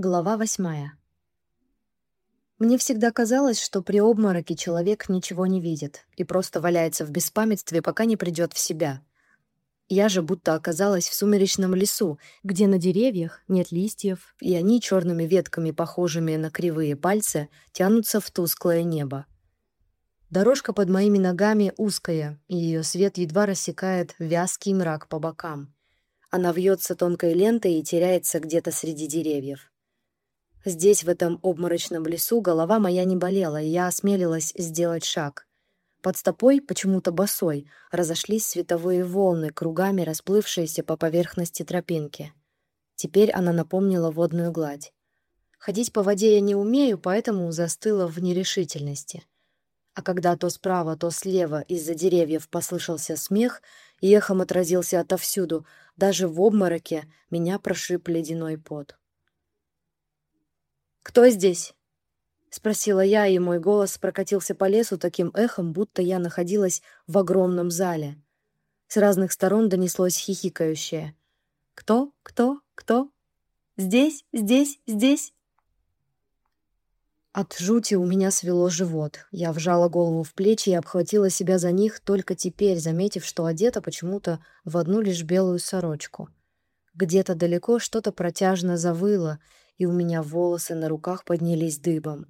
Глава восьмая. Мне всегда казалось, что при обмороке человек ничего не видит и просто валяется в беспамятстве, пока не придет в себя. Я же будто оказалась в сумеречном лесу, где на деревьях нет листьев, и они черными ветками, похожими на кривые пальцы, тянутся в тусклое небо. Дорожка под моими ногами узкая, и ее свет едва рассекает вязкий мрак по бокам. Она вьется тонкой лентой и теряется где-то среди деревьев. Здесь, в этом обморочном лесу, голова моя не болела, и я осмелилась сделать шаг. Под стопой, почему-то босой, разошлись световые волны, кругами расплывшиеся по поверхности тропинки. Теперь она напомнила водную гладь. Ходить по воде я не умею, поэтому застыла в нерешительности. А когда то справа, то слева из-за деревьев послышался смех и эхом отразился отовсюду, даже в обмороке меня прошиб ледяной пот. «Кто здесь?» — спросила я, и мой голос прокатился по лесу таким эхом, будто я находилась в огромном зале. С разных сторон донеслось хихикающее. «Кто? Кто? Кто? Здесь? Здесь? Здесь?» От жути у меня свело живот. Я вжала голову в плечи и обхватила себя за них только теперь, заметив, что одета почему-то в одну лишь белую сорочку. Где-то далеко что-то протяжно завыло, и у меня волосы на руках поднялись дыбом.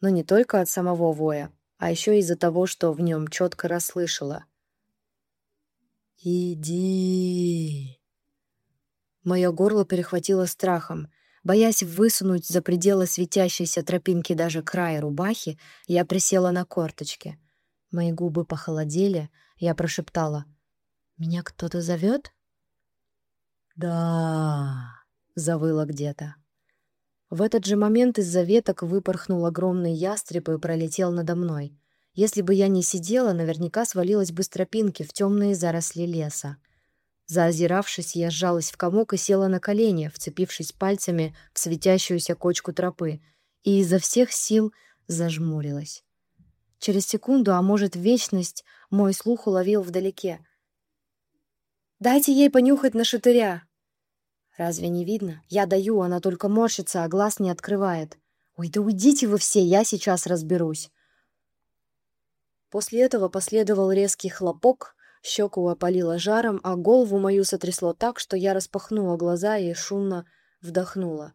Но не только от самого воя, а еще из-за того, что в нем четко расслышала. «Иди!» Мое горло перехватило страхом. Боясь высунуть за пределы светящейся тропинки даже края рубахи, я присела на корточки. Мои губы похолодели, я прошептала. «Меня кто-то зовет?» «Да», — завыло где-то. В этот же момент из-за веток выпорхнул огромный ястреб и пролетел надо мной. Если бы я не сидела, наверняка свалилась бы с тропинки в темные заросли леса. Заозиравшись, я сжалась в комок и села на колени, вцепившись пальцами в светящуюся кочку тропы, и изо всех сил зажмурилась. Через секунду, а может, вечность, мой слух уловил вдалеке. «Дайте ей понюхать на шатыря!» Разве не видно? Я даю, она только морщится, а глаз не открывает. Ой, да уйдите вы все, я сейчас разберусь. После этого последовал резкий хлопок, щеку опалило жаром, а голову мою сотрясло так, что я распахнула глаза и шумно вдохнула.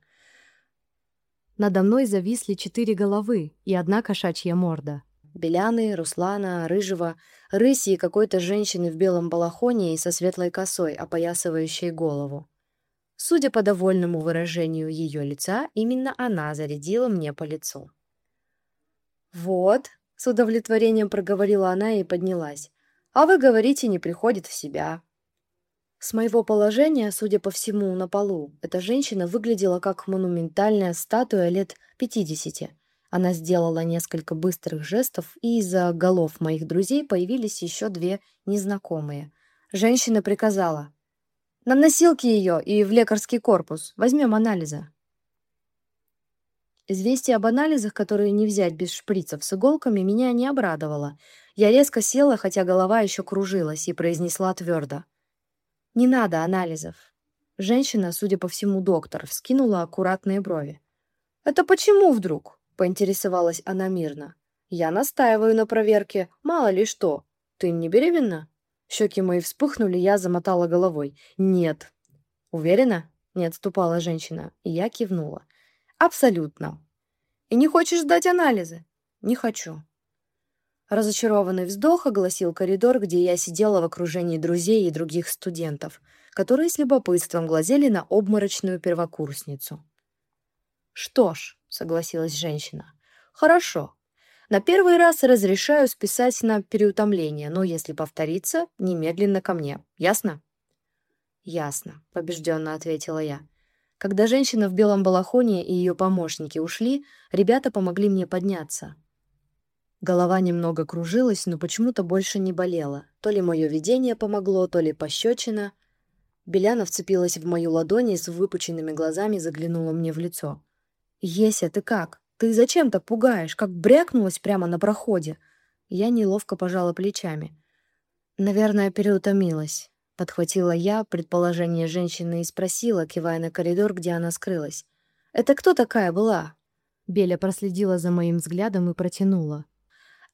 Надо мной зависли четыре головы и одна кошачья морда. Беляны, Руслана, Рыжего, Рыси и какой-то женщины в белом балахоне и со светлой косой, опоясывающей голову. Судя по довольному выражению ее лица, именно она зарядила мне по лицу. «Вот», — с удовлетворением проговорила она и поднялась, «а вы говорите, не приходит в себя». С моего положения, судя по всему, на полу, эта женщина выглядела как монументальная статуя лет пятидесяти. Она сделала несколько быстрых жестов, и из-за голов моих друзей появились еще две незнакомые. Женщина приказала на носилки ее и в лекарский корпус. Возьмем анализы. Известие об анализах, которые не взять без шприцев с иголками, меня не обрадовало. Я резко села, хотя голова еще кружилась, и произнесла твердо. «Не надо анализов». Женщина, судя по всему, доктор, вскинула аккуратные брови. «Это почему вдруг?» — поинтересовалась она мирно. «Я настаиваю на проверке. Мало ли что. Ты не беременна?» Щеки мои вспыхнули, я замотала головой. «Нет». «Уверена?» — не отступала женщина. И я кивнула. «Абсолютно». «И не хочешь сдать анализы?» «Не хочу». Разочарованный вздох огласил коридор, где я сидела в окружении друзей и других студентов, которые с любопытством глазели на обморочную первокурсницу. «Что ж», — согласилась женщина, — «хорошо, на первый раз разрешаю списать на переутомление, но если повторится, немедленно ко мне. Ясно? Ясно, побежденно ответила я. Когда женщина в белом балахоне и ее помощники ушли, ребята помогли мне подняться. Голова немного кружилась, но почему-то больше не болела. То ли мое видение помогло, то ли пощечина. Беляна вцепилась в мою ладонь и с выпученными глазами заглянула мне в лицо. «Еся, ты как?» Ты зачем так пугаешь? Как брякнулась прямо на проходе?» Я неловко пожала плечами. «Наверное, переутомилась», — подхватила я предположение женщины и спросила, кивая на коридор, где она скрылась. Это кто такая была?» Беля проследила за моим взглядом и протянула.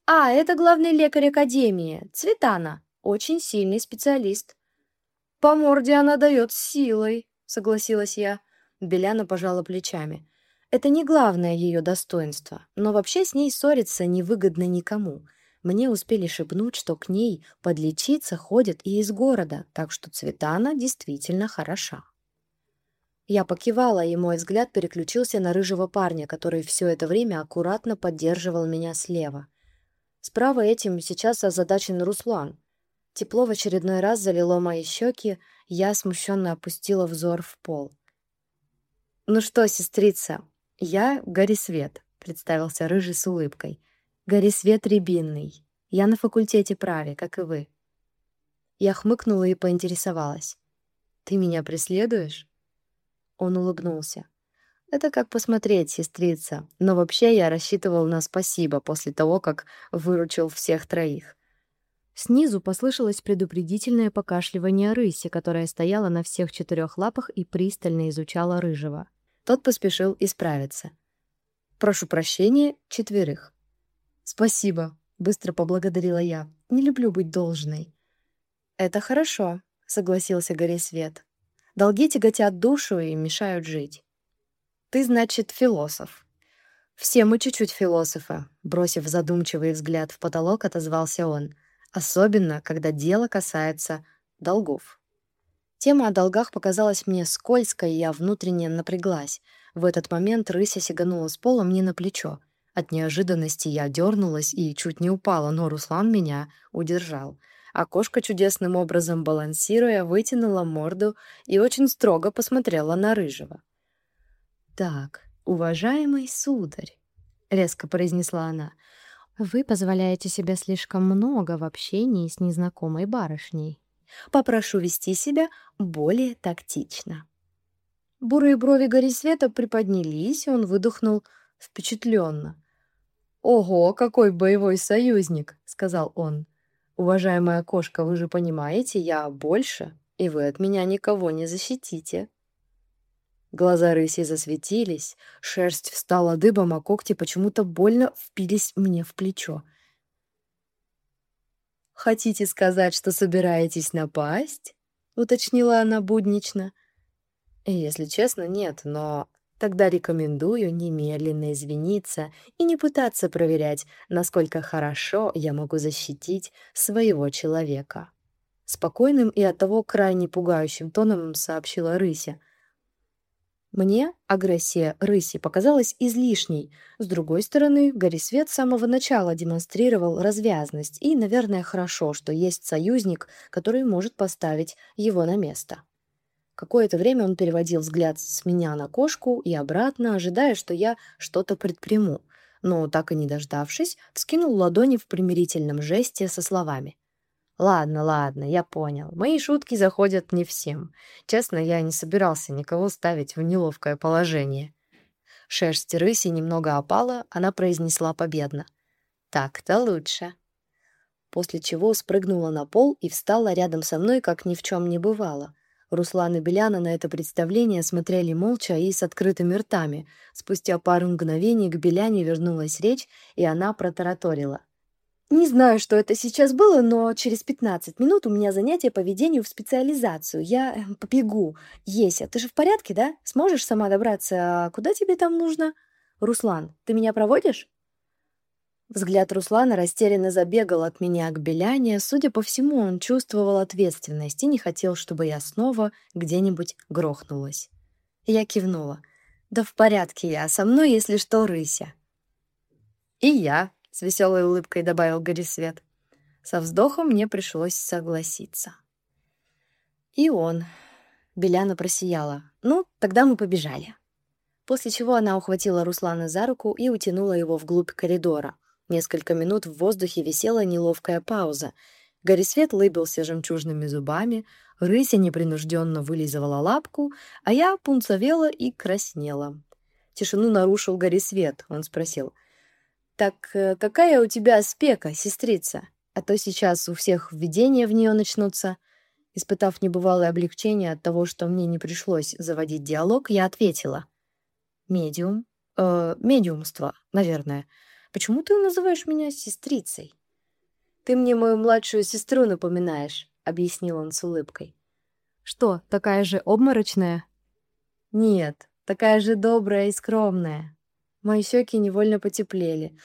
«А, это главный лекарь Академии, Цветана, очень сильный специалист». «По морде она дает силой», — согласилась я. Беляна пожала плечами. «Это не главное ее достоинство, но вообще с ней ссориться невыгодно никому. Мне успели шепнуть, что к ней подлечиться ходят и из города, так что Цветана действительно хороша». Я покивала, и мой взгляд переключился на рыжего парня, который все это время аккуратно поддерживал меня слева. Справа этим сейчас озадачен Руслан. Тепло в очередной раз залило мои щеки, я смущенно опустила взор в пол. «Ну что, сестрица, я Горисвет», — представился Рыжий с улыбкой. «Горисвет Рябинный. Я на факультете праве, как и вы». Я хмыкнула и поинтересовалась. «Ты меня преследуешь?» Он улыбнулся. «Это как посмотреть, сестрица. Но вообще я рассчитывал на спасибо после того, как выручил всех троих». Снизу послышалось предупредительное покашливание рыси, которая стояла на всех четырех лапах и пристально изучала рыжего. Тот поспешил исправиться. «Прошу прощения, четверых». «Спасибо», — быстро поблагодарила я. «Не люблю быть должной». «Это хорошо», — согласился Горисвет. Долги тяготят душу и мешают жить. Ты, значит, философ. Все мы чуть-чуть философы, бросив задумчивый взгляд в потолок, отозвался он. Особенно, когда дело касается долгов. Тема о долгах показалась мне скользкой, и я внутренне напряглась. В этот момент рыся сиганула с пола мне на плечо. От неожиданности я дернулась и чуть не упала, но Руслан меня удержал кошка чудесным образом балансируя вытянула морду и очень строго посмотрела на рыжего. «Так, уважаемый сударь», — резко произнесла она, — «вы позволяете себе слишком много в общении с незнакомой барышней. Попрошу вести себя более тактично». Бурые брови Гори Света приподнялись, и он выдохнул впечатленно. «Ого, какой боевой союзник!» — сказал он. «Уважаемая кошка, вы же понимаете, я больше, и вы от меня никого не защитите». Глаза рыси засветились, шерсть встала дыбом, а когти почему-то больно впились мне в плечо. «Хотите сказать, что собираетесь напасть?» — уточнила она буднично. «Если честно, нет, но Тогда рекомендую немедленно извиниться и не пытаться проверять, насколько хорошо я могу защитить своего человека. Спокойным и оттого крайне пугающим тоном сообщила Рыся. Мне агрессия Рыси показалась излишней. С другой стороны, Горисвет с самого начала демонстрировал развязность, и, наверное, хорошо, что есть союзник, который может поставить его на место. Какое-то время он переводил взгляд с меня на кошку и обратно, ожидая, что я что-то предприму, но, так и не дождавшись, вскинул ладони в примирительном жесте со словами. «Ладно, ладно, я понял. Мои шутки заходят не всем. Честно, я не собирался никого ставить в неловкое положение». Шерсть рыси немного опала, она произнесла победно. «Так-то лучше» после чего спрыгнула на пол и встала рядом со мной, как ни в чем не бывало. Руслан и Беляна на это представление смотрели молча и с открытыми ртами. Спустя пару мгновений к Беляне вернулась речь, и она протараторила. «Не знаю, что это сейчас было, но через 15 минут у меня занятие по ведению в специализацию. Я э, побегу. Еся, ты же в порядке, да? Сможешь сама добраться? А куда тебе там нужно? Руслан, ты меня проводишь?» Взгляд Руслана растерянно забегал от меня к Беляне. Судя по всему, он чувствовал ответственность и не хотел, чтобы я снова где-нибудь грохнулась. Я кивнула. «Да в порядке я, со мной, если что, рыся». «И я», — с веселой улыбкой добавил Горисвет. Со вздохом мне пришлось согласиться. «И он». Беляна просияла. «Ну, тогда мы побежали». После чего она ухватила Руслана за руку и утянула его вглубь коридора — Несколько минут в воздухе висела неловкая пауза. Горисвет лыбился жемчужными зубами, рыся непринужденно вылизывала лапку, а я пунцовела и краснела. Тишину нарушил Горисвет. Он спросил. «Так э, какая у тебя спека, сестрица? А то сейчас у всех введения в нее начнутся». Испытав небывалое облегчение от того, что мне не пришлось заводить диалог, я ответила. Медиум. Э, медиумство, наверное. Почему ты называешь меня сестрицей? Ты мне мою младшую сестру напоминаешь, объяснил он с улыбкой. Что, такая же обморочная? Нет, такая же добрая и скромная. Мои щеки невольно потеплели.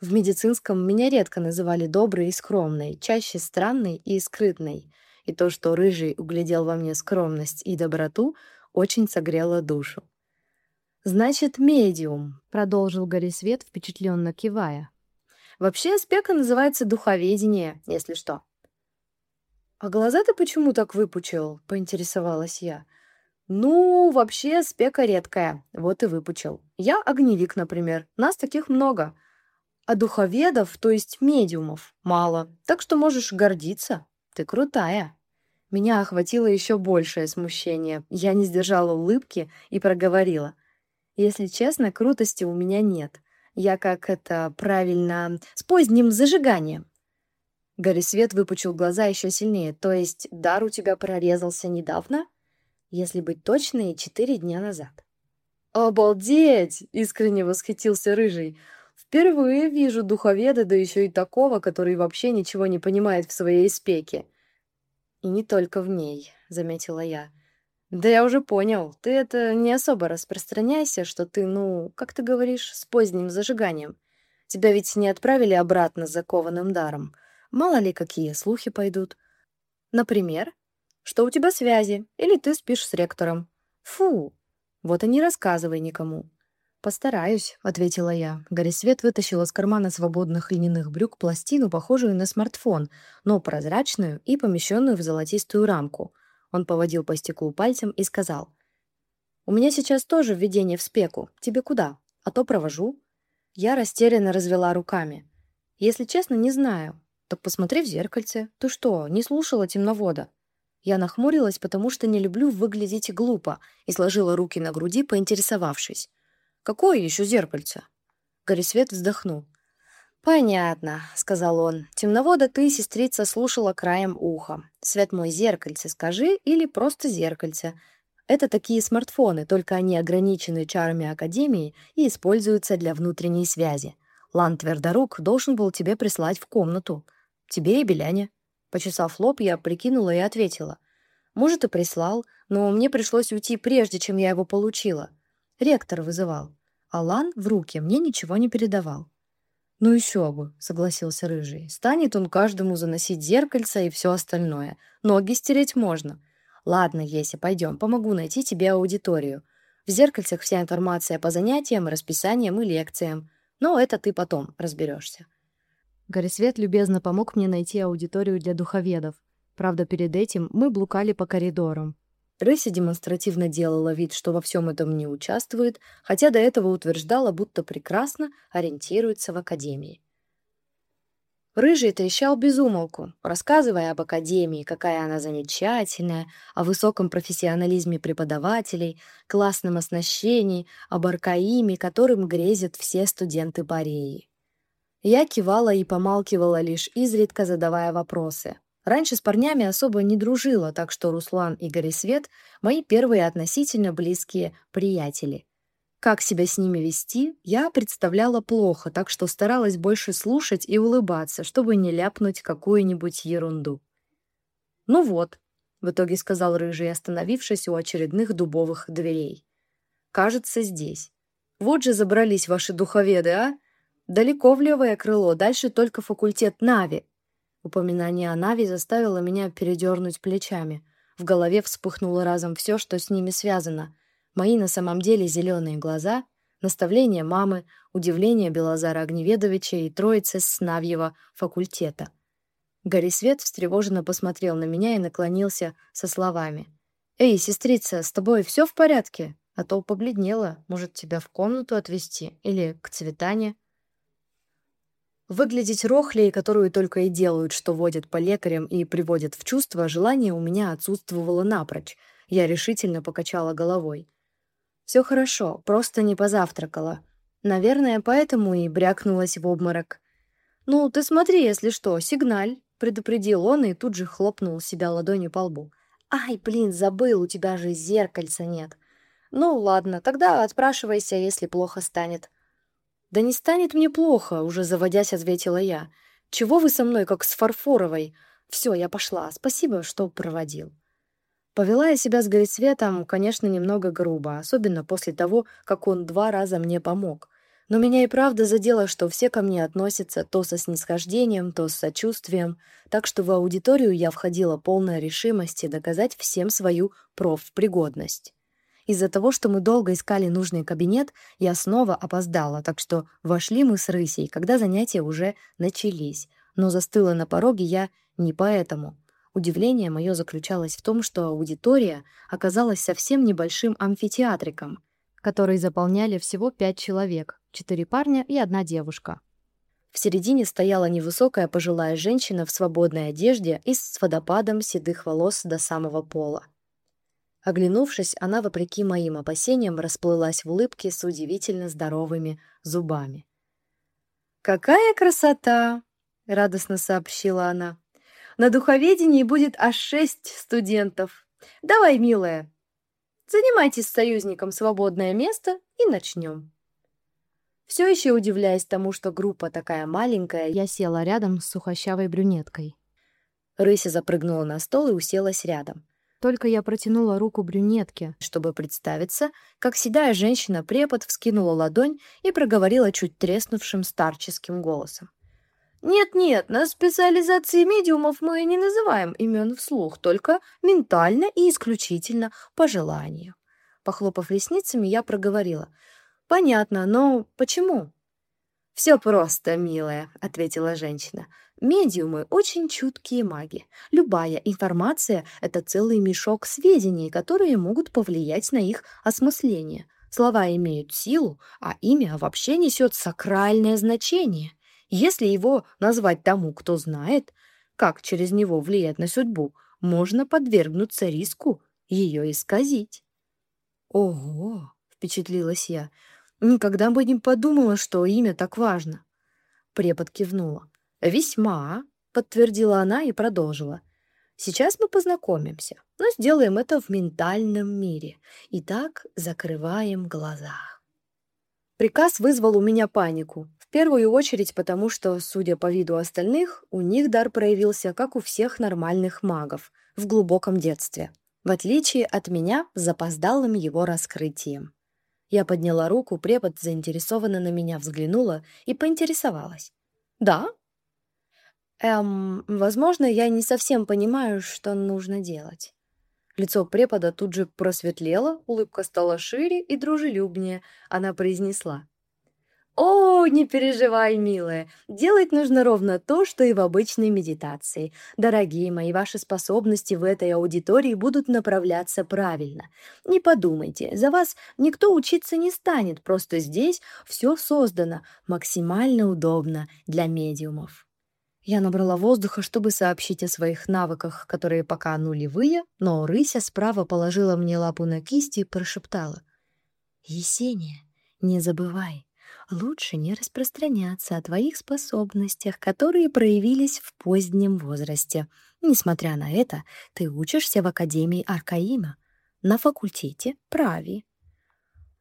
В медицинском меня редко называли доброй и скромной, чаще странной и скрытной. И то, что рыжий углядел во мне скромность и доброту, очень согрело душу. «Значит, медиум», — продолжил Горисвет, впечатленно кивая. «Вообще спека называется духоведение, если что». «А глаза ты почему так выпучил?» — поинтересовалась я. «Ну, вообще спека редкая, вот и выпучил. Я огневик, например, нас таких много. А духоведов, то есть медиумов, мало, так что можешь гордиться. Ты крутая». Меня охватило еще большее смущение. Я не сдержала улыбки и проговорила. Если честно, крутости у меня нет. Я как это правильно с поздним зажиганием. Гарри Свет выпучил глаза еще сильнее. То есть дар у тебя прорезался недавно? Если быть точной, четыре дня назад. «Обалдеть!» — искренне восхитился Рыжий. «Впервые вижу духоведа, да еще и такого, который вообще ничего не понимает в своей спеке». «И не только в ней», — заметила я. Да я уже понял. Ты это не особо распространяйся, что ты, ну, как ты говоришь, с поздним зажиганием. Тебя ведь не отправили обратно закованным даром. Мало ли какие слухи пойдут. Например, что у тебя связи, или ты спишь с ректором. Фу, вот и не рассказывай никому. «Постараюсь», — ответила я. Горисвет вытащил из кармана свободных льняных брюк пластину, похожую на смартфон, но прозрачную и помещенную в золотистую рамку — он поводил по стеклу пальцем и сказал. «У меня сейчас тоже введение в спеку. Тебе куда? А то провожу». Я растерянно развела руками. «Если честно, не знаю. Так посмотри в зеркальце. Ты что, не слушала темновода?» Я нахмурилась, потому что не люблю выглядеть глупо, и сложила руки на груди, поинтересовавшись. «Какое еще зеркальце?» Горисвет вздохнул. «Понятно», — сказал он. «Темновода ты, сестрица, слушала краем уха. Свет мой зеркальце скажи или просто зеркальце. Это такие смартфоны, только они ограничены чарами Академии и используются для внутренней связи. Лан Твердорук должен был тебе прислать в комнату. Тебе и Беляне». Почесав лоб, я прикинула и ответила. «Может, и прислал, но мне пришлось уйти прежде, чем я его получила. Ректор вызывал. А Лан в руки мне ничего не передавал. «Ну еще бы», — согласился Рыжий. «Станет он каждому заносить зеркальце и все остальное. Ноги стереть можно. Ладно, Еся, пойдем, помогу найти тебе аудиторию. В зеркальцах вся информация по занятиям, расписаниям и лекциям. Но это ты потом разберешься. Горисвет любезно помог мне найти аудиторию для духоведов. Правда, перед этим мы блукали по коридорам. Рыся демонстративно делала вид, что во всем этом не участвует, хотя до этого утверждала, будто прекрасно ориентируется в академии. Рыжий трещал без умолку, рассказывая об академии, какая она замечательная, о высоком профессионализме преподавателей, классном оснащении, об аркаиме, которым грезят все студенты Бореи. Я кивала и помалкивала лишь изредка, задавая вопросы. Раньше с парнями особо не дружила, так что Руслан и Горисвет — мои первые относительно близкие приятели. Как себя с ними вести, я представляла плохо, так что старалась больше слушать и улыбаться, чтобы не ляпнуть какую-нибудь ерунду. «Ну вот», — в итоге сказал Рыжий, остановившись у очередных дубовых дверей. «Кажется, здесь. Вот же забрались ваши духоведы, а? Далеко в левое крыло, дальше только факультет Нави, Упоминание о Нави заставило меня передернуть плечами. В голове вспыхнуло разом все, что с ними связано. Мои на самом деле зеленые глаза, наставление мамы, удивление Белозара Огневедовича и троицы с Навьего факультета. Горисвет встревоженно посмотрел на меня и наклонился со словами. «Эй, сестрица, с тобой все в порядке? А то побледнела. Может, тебя в комнату отвезти? Или к Цветане?» Выглядеть рохлей, которую только и делают, что водят по лекарям и приводят в чувство, желание у меня отсутствовало напрочь. Я решительно покачала головой. Все хорошо, просто не позавтракала. Наверное, поэтому и брякнулась в обморок. «Ну, ты смотри, если что, сигналь», — предупредил он и тут же хлопнул себя ладонью по лбу. «Ай, блин, забыл, у тебя же зеркальца нет». Ну, ладно, тогда отпрашивайся, если плохо станет. Да не станет мне плохо, уже заводясь, ответила я. Чего вы со мной, как с фарфоровой? Все, я пошла. Спасибо, что проводил. Повела я себя с Горецветом, конечно, немного грубо, особенно после того, как он два раза мне помог. Но меня и правда задело, что все ко мне относятся то со снисхождением, то с сочувствием, так что в аудиторию я входила полная решимости доказать всем свою профпригодность. Из-за того, что мы долго искали нужный кабинет, я снова опоздала, так что вошли мы с Рысей, когда занятия уже начались. Но застыла на пороге я не поэтому. Удивление мое заключалось в том, что аудитория оказалась совсем небольшим амфитеатриком, который заполняли всего пять человек, четыре парня и одна девушка. В середине стояла невысокая пожилая женщина в свободной одежде и с водопадом седых волос до самого пола. Оглянувшись, она, вопреки моим опасениям, расплылась в улыбке с удивительно здоровыми зубами. «Какая красота!» — радостно сообщила она. На духоведении будет аж шесть студентов. Давай, милая, занимайтесь с союзником свободное место и начнем. Все еще удивляясь тому, что группа такая маленькая, я села рядом с сухощавой брюнеткой. Рыся запрыгнула на стол и уселась рядом. Только я протянула руку брюнетке, чтобы представиться, как седая женщина-препод вскинула ладонь и проговорила чуть треснувшим старческим голосом. Нет-нет, на специализации медиумов мы не называем имен вслух, только ментально и исключительно по желанию. Похлопав ресницами, я проговорила. Понятно, но почему? Все просто, милая, ответила женщина. Медиумы очень чуткие маги. Любая информация это целый мешок сведений, которые могут повлиять на их осмысление. Слова имеют силу, а имя вообще несет сакральное значение. Если его назвать тому, кто знает, как через него влиять на судьбу, можно подвергнуться риску ее исказить. «Ого!» — впечатлилась я. «Никогда бы не подумала, что имя так важно». Препод кивнула. «Весьма», — подтвердила она и продолжила. «Сейчас мы познакомимся, но сделаем это в ментальном мире. Итак, закрываем глаза». Приказ вызвал у меня панику первую очередь потому, что, судя по виду остальных, у них дар проявился, как у всех нормальных магов, в глубоком детстве, в отличие от меня запоздалым его раскрытием. Я подняла руку, препод заинтересованно на меня взглянула и поинтересовалась. «Да?» «Эм, возможно, я не совсем понимаю, что нужно делать». Лицо препода тут же просветлело, улыбка стала шире и дружелюбнее. Она произнесла. «О, не переживай, милая, делать нужно ровно то, что и в обычной медитации. Дорогие мои, ваши способности в этой аудитории будут направляться правильно. Не подумайте, за вас никто учиться не станет, просто здесь все создано максимально удобно для медиумов». Я набрала воздуха, чтобы сообщить о своих навыках, которые пока нулевые, но рыся справа положила мне лапу на кисть и прошептала. «Есения, не забывай, лучше не распространяться о твоих способностях, которые проявились в позднем возрасте. Несмотря на это, ты учишься в Академии Аркаима, на факультете прави.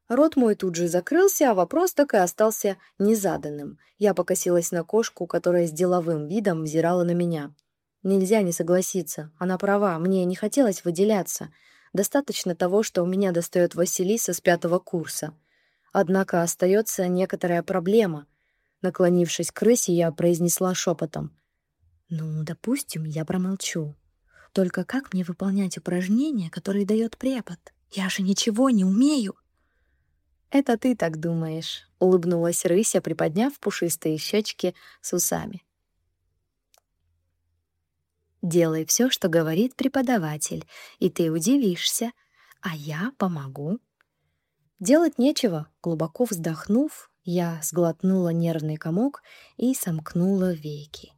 Рот мой тут же закрылся, а вопрос так и остался незаданным. Я покосилась на кошку, которая с деловым видом взирала на меня. Нельзя не согласиться. Она права, мне не хотелось выделяться. Достаточно того, что у меня достает Василиса с пятого курса. Однако остается некоторая проблема. Наклонившись к крысе, я произнесла шепотом. «Ну, допустим, я промолчу. Только как мне выполнять упражнения, которые дает препод? Я же ничего не умею!» «Это ты так думаешь», — улыбнулась рыся, приподняв пушистые щечки с усами. «Делай все, что говорит преподаватель, и ты удивишься, а я помогу». Делать нечего. Глубоко вздохнув, я сглотнула нервный комок и сомкнула веки.